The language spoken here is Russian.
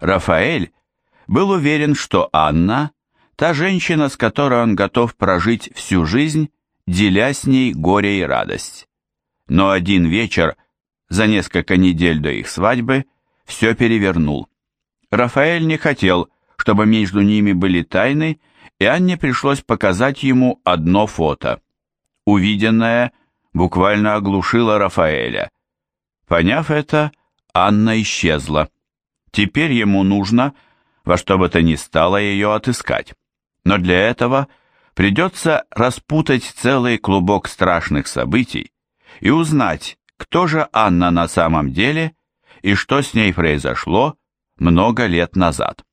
Рафаэль был уверен, что Анна – та женщина, с которой он готов прожить всю жизнь, деля с ней горе и радость. Но один вечер, за несколько недель до их свадьбы, все перевернул. Рафаэль не хотел, чтобы между ними были тайны, и Анне пришлось показать ему одно фото. Увиденное буквально оглушило Рафаэля. Поняв это, Анна исчезла. Теперь ему нужно, во что бы то ни стало, ее отыскать. Но для этого придется распутать целый клубок страшных событий и узнать, кто же Анна на самом деле и что с ней произошло много лет назад.